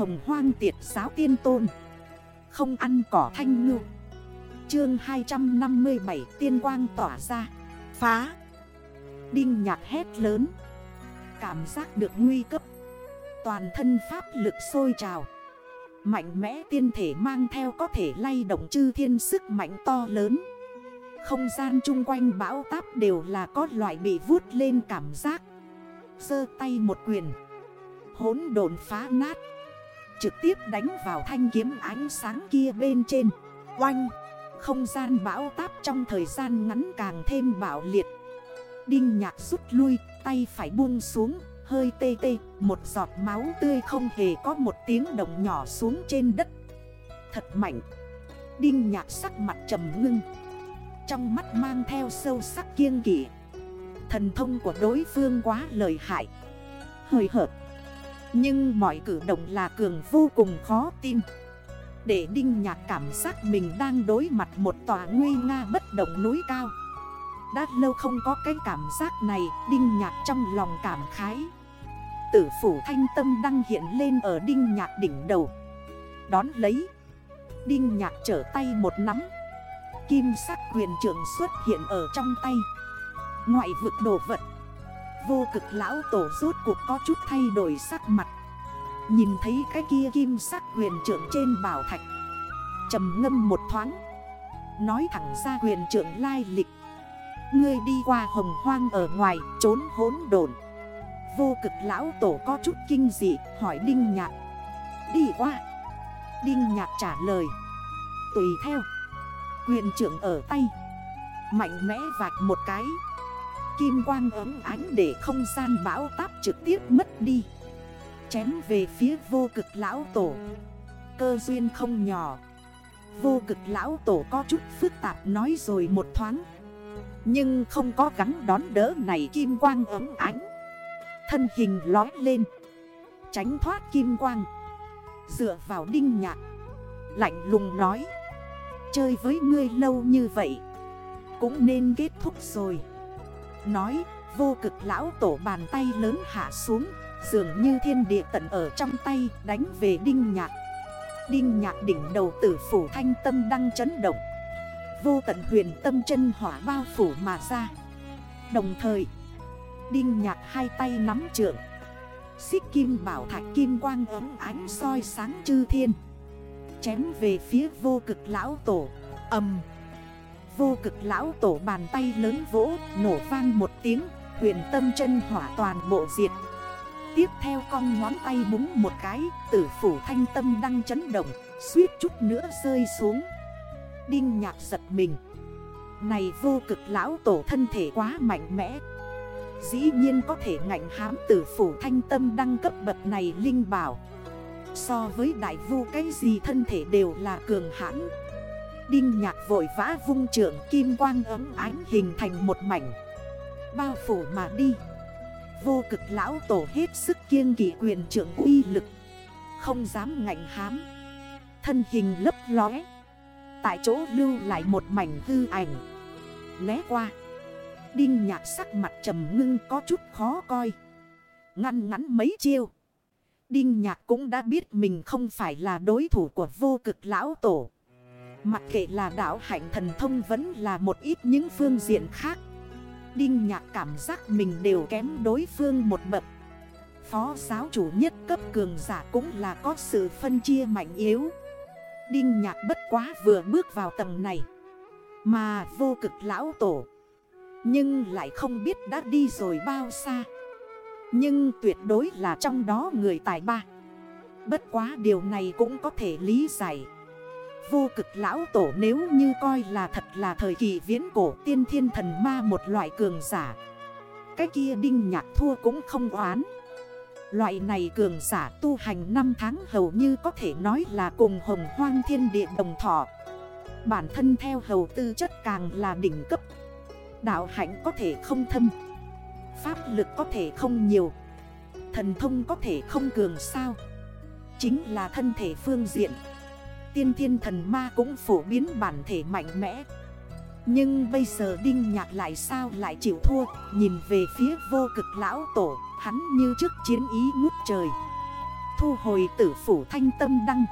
hồng hoang tiệt giáo tiên tôn. Không ăn cỏ thanh ngư. Chương 257 tiên quang tỏa ra. Phá. Đinh nhạc hét lớn. Cảm giác được nguy cấp. Toàn thân pháp lực sôi trào. Mạnh mẽ tiên thể mang theo có thể lay động chư thiên sức mạnh to lớn. Không gian chung quanh bão táp đều là có loại bị vút lên cảm giác. Sơ tay một quyền. Hốn đồn phá nát. Trực tiếp đánh vào thanh kiếm ánh sáng kia bên trên. Oanh! Không gian bão táp trong thời gian ngắn càng thêm bạo liệt. Đinh nhạc rút lui, Tay phải buông xuống, Hơi tê tê, Một giọt máu tươi không hề có một tiếng động nhỏ xuống trên đất. Thật mạnh! Đinh nhạc sắc mặt trầm ngưng. Trong mắt mang theo sâu sắc kiêng kỷ Thần thông của đối phương quá lợi hại. Hơi hợt! Nhưng mọi cử động là cường vô cùng khó tin. Để Đinh Nhạc cảm giác mình đang đối mặt một tòa nguy nga bất động núi cao. Đã lâu không có cái cảm giác này, Đinh Nhạc trong lòng cảm khái. Tử phủ thanh tâm đang hiện lên ở Đinh Nhạc đỉnh đầu. Đón lấy, Đinh Nhạc trở tay một nắm. Kim sắc quyền trưởng xuất hiện ở trong tay. Ngoại vực đồ vật Vô cực lão tổ rốt cuộc có chút thay đổi sắc mặt. Nhìn thấy cái kia kim sắc quyền trưởng trên bảo thạch. Trầm ngâm một thoáng. Nói thẳng ra quyền trưởng lai lịch. Ngươi đi qua hồng hoang ở ngoài, trốn hốn đồn Vô cực lão tổ có chút kinh dị, hỏi Đinh Nhạc. Đi qua. Đinh Nhạc trả lời. Tùy theo. Quyền trưởng ở tay. Mạnh mẽ vạch một cái. Kim quang ấm ánh để không gian bão táp trực tiếp mất đi. Chém về phía vô cực lão tổ. Cơ duyên không nhỏ. Vô cực lão tổ có chút phức tạp nói rồi một thoáng. Nhưng không có gắn đón đỡ này kim quang ấm ánh. Thân hình lói lên. Tránh thoát kim quang. Dựa vào đinh nhạc. Lạnh lùng nói. Chơi với ngươi lâu như vậy. Cũng nên kết thúc rồi. Nói, vô cực lão tổ bàn tay lớn hạ xuống, Dường như thiên địa tận ở trong tay, đánh về đinh nhạc. Đinh nhạc đỉnh đầu tử phủ thanh tâm đang chấn động. Vô tận huyền tâm chân hỏa bao phủ mà ra. Đồng thời, Đinh nhạc hai tay nắm trượng. Xích kim bảo thạch kim quang ấm ánh soi sáng chư thiên. Chém về phía vô cực lão tổ. Âm. Vô cực lão tổ bàn tay lớn vỗ, Nổ vang một tiếng, Huyền tâm chân hỏa toàn bộ diệt. Tiếp theo con ngón tay búng một cái, Tử phủ thanh tâm đang chấn động, Suýt chút nữa rơi xuống. Đinh nhạc giật mình. Này vô cực lão tổ thân thể quá mạnh mẽ. Dĩ nhiên có thể ngạnh hám tử phủ thanh tâm đăng cấp bậc này linh bảo. So với đại vu cái gì thân thể đều là cường hãn. Đinh nhạc vội vã vung trưởng kim quang ấm ánh hình thành một mảnh. Bao phủ mà đi. Vô cực lão tổ hết sức kiêng kỷ quyền trưởng uy lực. Không dám ngạnh hám. Thân hình lấp lóe. Tại chỗ lưu lại một mảnh hư ảnh. Né qua. Đinh nhạc sắc mặt trầm ngưng có chút khó coi. Ngăn ngắn mấy chiêu. Đinh nhạc cũng đã biết mình không phải là đối thủ của vô cực lão tổ. Mặc kệ là đảo hạnh thần thông vẫn là một ít những phương diện khác. Đinh nhạc cảm giác mình đều kém đối phương một bậc. Phó giáo chủ nhất cấp cường giả cũng là có sự phân chia mạnh yếu. Đinh nhạc bất quá vừa bước vào tầng này, Mà vô cực lão tổ. Nhưng lại không biết đã đi rồi bao xa. Nhưng tuyệt đối là trong đó người tài ba. Bất quá điều này cũng có thể lý giải. Vô cực lão tổ nếu như coi là thật là thời kỳ viễn cổ tiên thiên thần ma một loại cường giả. Cái kia đinh nhạc thua cũng không oán. Loại này cường giả tu hành năm tháng hầu như có thể nói là cùng hồng hoang thiên địa đồng thọ. Bản thân theo hầu tư chất càng là đỉnh cấp. Đạo hạnh có thể không thâm. Pháp lực có thể không nhiều. Thần thông có thể không cường sao. Chính là thân thể phương diện. Tiên thiên thần ma cũng phổ biến bản thể mạnh mẽ. Nhưng bây giờ Đinh Nhạc lại sao lại chịu thua, Nhìn về phía vô cực lão tổ, Hắn như trước chiến ý ngút trời. Thu hồi tử phủ thanh tâm đăng.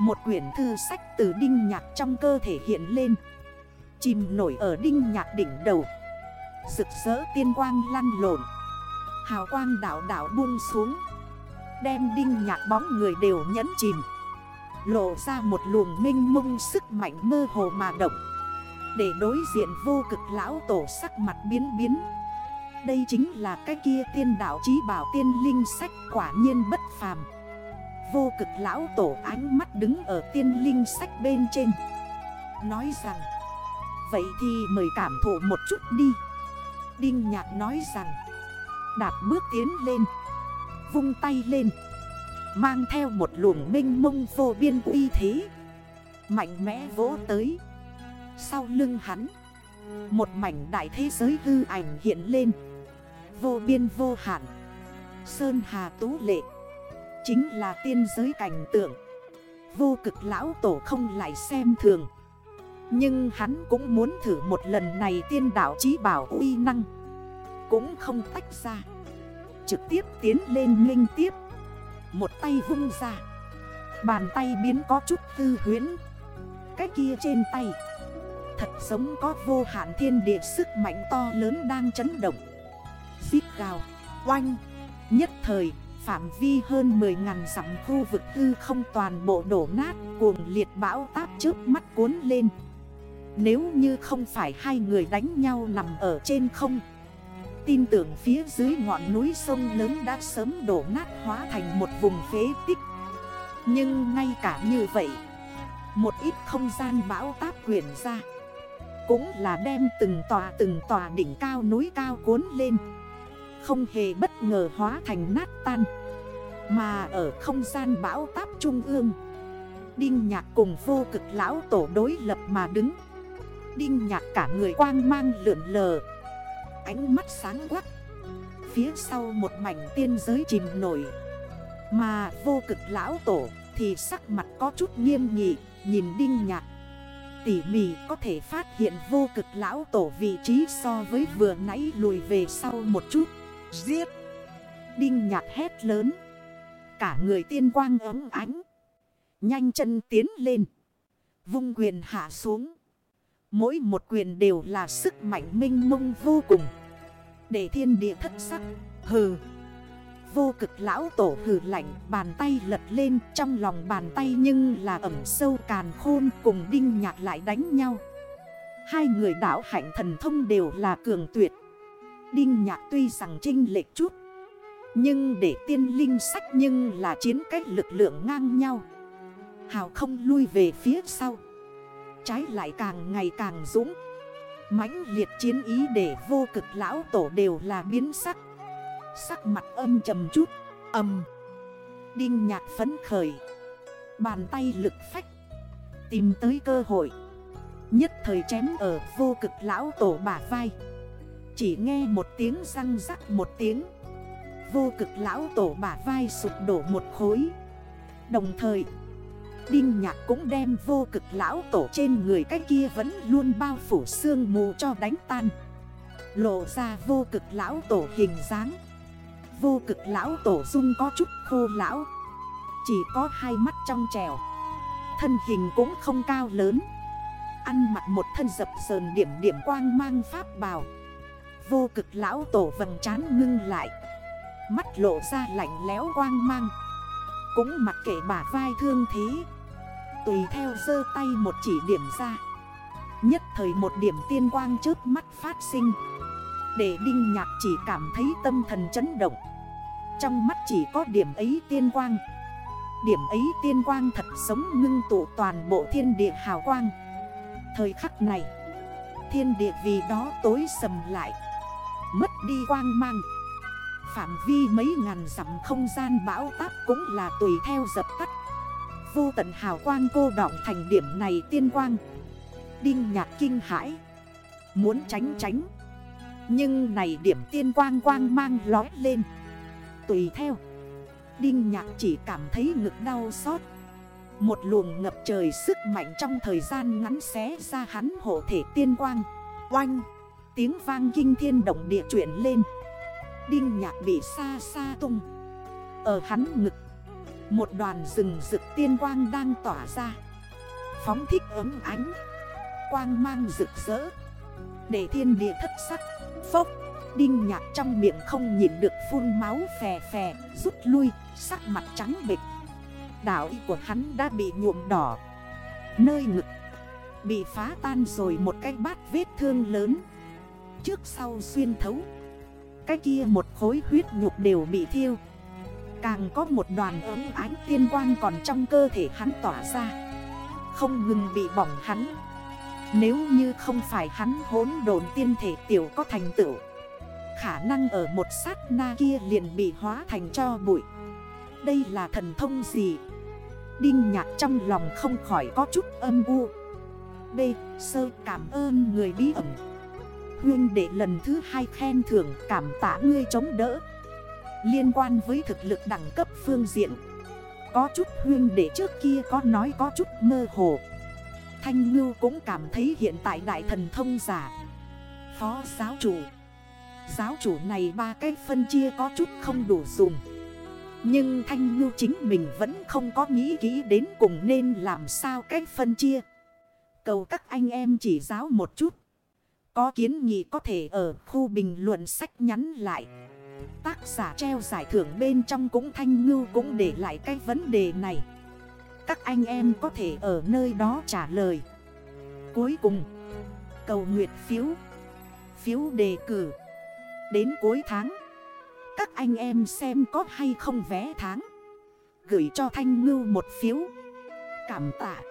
Một quyển thư sách từ đinh nhạc trong cơ thể hiện lên. Chìm nổi ở đinh nhạc đỉnh đầu. Rực rỡ tiên quang lăn lộn. Hào quang đảo đảo buông xuống. Đem đinh nhạc bóng người đều nhẫn chìm. Lộ ra một luồng minh mông sức mạnh mơ hồ mà động. Để đối diện vô cực lão tổ sắc mặt biến biến. Đây chính là cái kia tiên đạo trí bảo tiên linh sách quả nhiên bất phàm. Vô cực lão tổ ánh mắt đứng ở tiên linh sách bên trên. Nói rằng, Vậy thì mời cảm thụ một chút đi. Đinh nhạc nói rằng, Đạp bước tiến lên, Vung tay lên. Mang theo một luồng minh mông vô biên uy thế. Mạnh mẽ vỗ tới. Sau lưng hắn, Một mảnh đại thế giới hư ảnh hiện lên. Vô biên vô hạn. Sơn Hà Tú Lệ. Chính là tiên giới cảnh tượng. Vô cực lão tổ không lại xem thường. Nhưng hắn cũng muốn thử một lần này tiên đảo trí bảo uy năng. Cũng không tách ra. Trực tiếp tiến lên linh tiếp một tay vung ra. Bàn tay biến có chút tư huyến Cái kia trên tay Thật giống có vô hạn thiên địa sức mạnh to lớn đang chấn động. Xít gào, oanh Nhất thời, phạm vi hơn 10.000 dặm khu vực tư không toàn bộ đổ nát Cuồng liệt bão táp trước mắt cuốn lên. Nếu như không phải hai người đánh nhau nằm ở trên không Tin tưởng phía dưới ngọn núi sông lớn đã sớm đổ nát hóa thành một vùng phế tích. Nhưng ngay cả như vậy, Một ít không gian bão táp quyển ra, Cũng là đem từng tòa từng tòa đỉnh cao núi cao cuốn lên. Không hề bất ngờ hóa thành nát tan, Mà ở không gian bão táp trung ương, Đinh nhạc cùng vô cực lão tổ đối lập mà đứng. Đinh nhạc cả người quang mang lượn lờ ánh mắt sáng quắc. Phía sau một mảnh tiên giới chìm nổi. Mà vô cực lão tổ thì sắc mặt có chút nghiêm nghị, Nhìn đinh nhạc. Tỉ mỉ có thể phát hiện vô cực lão tổ vị trí so với vừa nãy lùi về sau một chút. Giết! Đinh nhạc hét lớn. Cả người tiên quang ấm ánh. Nhanh chân tiến lên. Vung quyền hạ xuống. Mỗi một quyền đều là sức mạnh minh mông vô cùng. Để thiên địa thất sắc. Hừ. Vô cực lão tổ hừ lạnh, Bàn tay lật lên, Trong lòng bàn tay nhưng là ẩm sâu càn khôn Cùng đinh nhạc lại đánh nhau. Hai người đảo hạnh thần thông đều là cường tuyệt. Đinh nhạc tuy rằng trinh lệch chút, Nhưng để tiên linh sách nhưng là chiến cách lực lượng ngang nhau. Hào không lui về phía sau. Trái lại càng ngày càng dũng mãnh liệt chiến ý để vô cực lão tổ đều là biến sắc. Sắc mặt âm trầm chút, Âm. Đinh nhạc phấn khởi. Bàn tay lực phách. Tìm tới cơ hội. Nhất thời chém ở vô cực lão tổ bả vai. Chỉ nghe một tiếng răng rắc một tiếng. Vô cực lão tổ bả vai sụp đổ một khối. Đồng thời Đinh nhạc cũng đem vô cực lão tổ trên người cái kia vẫn luôn bao phủ sương mù cho đánh tan. Lộ ra vô cực lão tổ hình dáng. Vô cực lão tổ dung có chút khô lão. Chỉ có hai mắt trong trèo. Thân hình cũng không cao lớn. Ăn mặc một thân dập sờn điểm điểm quang mang pháp bào. Vô cực lão tổ vầng trán ngưng lại. Mắt lộ ra lạnh léo quang mang. Cũng mặc kệ bả vai thương thế. Tùy theo sơ tay một chỉ điểm ra. Nhất thời một điểm tiên quang trước mắt phát sinh. Để Đinh Nhạc chỉ cảm thấy tâm thần chấn động. Trong mắt chỉ có điểm ấy tiên quang. Điểm ấy tiên quang thật sống ngưng tụ toàn bộ thiên địa hào quang. Thời khắc này, Thiên địa vì đó tối sầm lại. Mất đi quang mang. Phạm vi mấy ngàn dặm không gian bão táp cũng là tùy theo dập tắt. Vô tận hào quang cô đọng thành điểm này tiên quang. Đinh nhạc kinh hãi. Muốn tránh tránh. Nhưng này điểm tiên quang quang mang lói lên. Tùy theo. Đinh nhạc chỉ cảm thấy ngực đau xót. Một luồng ngập trời sức mạnh trong thời gian ngắn xé ra hắn hộ thể tiên quang. Oanh. Tiếng vang kinh thiên động địa chuyển lên. Đinh nhạc bị xa xa tung. Ở hắn ngực, Một đoàn rừng rực tiên quang đang tỏa ra. Phóng thích ấm ánh, Quang mang rực rỡ. Để thiên địa thất sắc, Phốc, Đinh nhạc trong miệng không nhìn được phun máu phè phè, Rút lui, Sắc mặt trắng bịch Đảo y của hắn đã bị nhuộm đỏ. Nơi ngực, Bị phá tan rồi một cái bát vết thương lớn. Trước sau xuyên thấu cái kia một khối huyết nhục đều bị thiêu. Càng có một đoàn ấm ánh tiên quang còn trong cơ thể hắn tỏa ra. Không ngừng bị bỏng hắn. Nếu như không phải hắn hốn đồn tiên thể tiểu có thành tựu, Khả năng ở một sát na kia liền bị hóa thành cho bụi. Đây là thần thông gì? Đinh nhạc trong lòng không khỏi có chút âm u. B. Sơ cảm ơn người bí ẩn. Huyên để lần thứ hai khen thưởng cảm tạ ngươi chống đỡ. Liên quan với thực lực đẳng cấp phương diện. Có chút huyên để trước kia có nói có chút mơ hồ. Thanh Ngưu cũng cảm thấy hiện tại đại thần thông giả. Phó giáo chủ. Giáo chủ này ba cái phân chia có chút không đủ dùng. Nhưng Thanh Ngưu chính mình vẫn không có nghĩ kỹ đến cùng nên làm sao cách phân chia. Cầu các anh em chỉ giáo một chút. Có kiến nghị có thể ở khu bình luận sách nhắn lại. Tác giả treo giải thưởng bên trong cũng thanh ngưu cũng để lại cái vấn đề này. Các anh em có thể ở nơi đó trả lời. Cuối cùng, Cầu nguyệt phiếu. Phiếu đề cử. Đến cuối tháng, Các anh em xem có hay không vé tháng. Gửi cho thanh ngưu một phiếu. Cảm tạ.